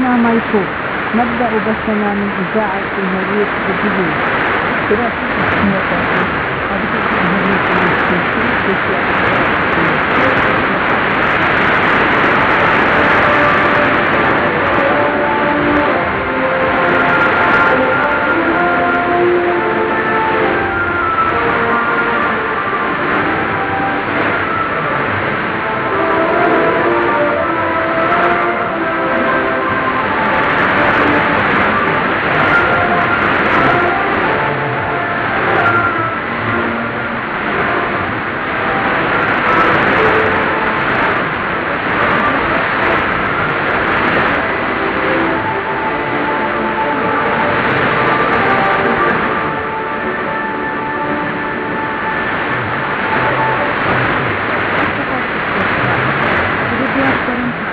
هنا مايكو نبدأ بثنا من إذاعة المريخ الجديد Thank you.